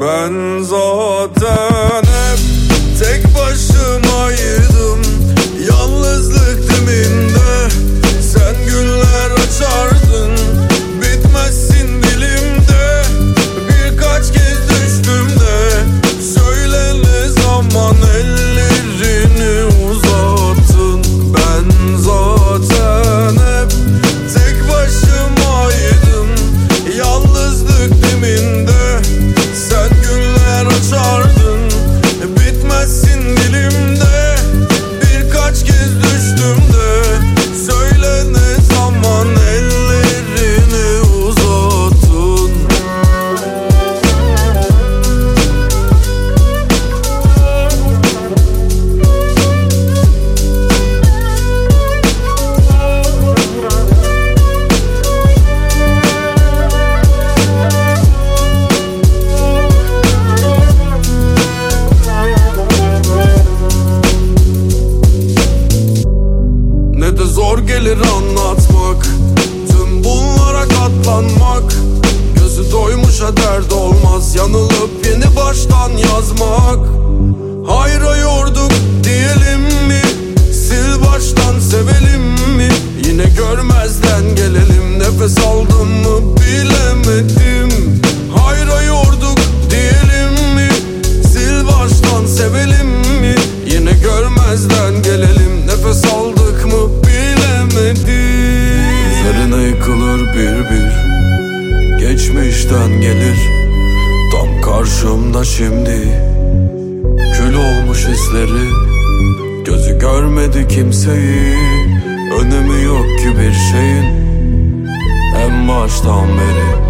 Ben zaten hep tek başımaydım zor gelir anlatmak Tüm bunlara katlanmak. Gözü doymuşa dert olmaz Yanılıp yeni baştan yazmak. Hayra yorduk Geçmişten gelir Tam karşımda şimdi Kül olmuş hisleri Gözü görmedi kimseyi Önemi yok ki bir şeyin En baştan beri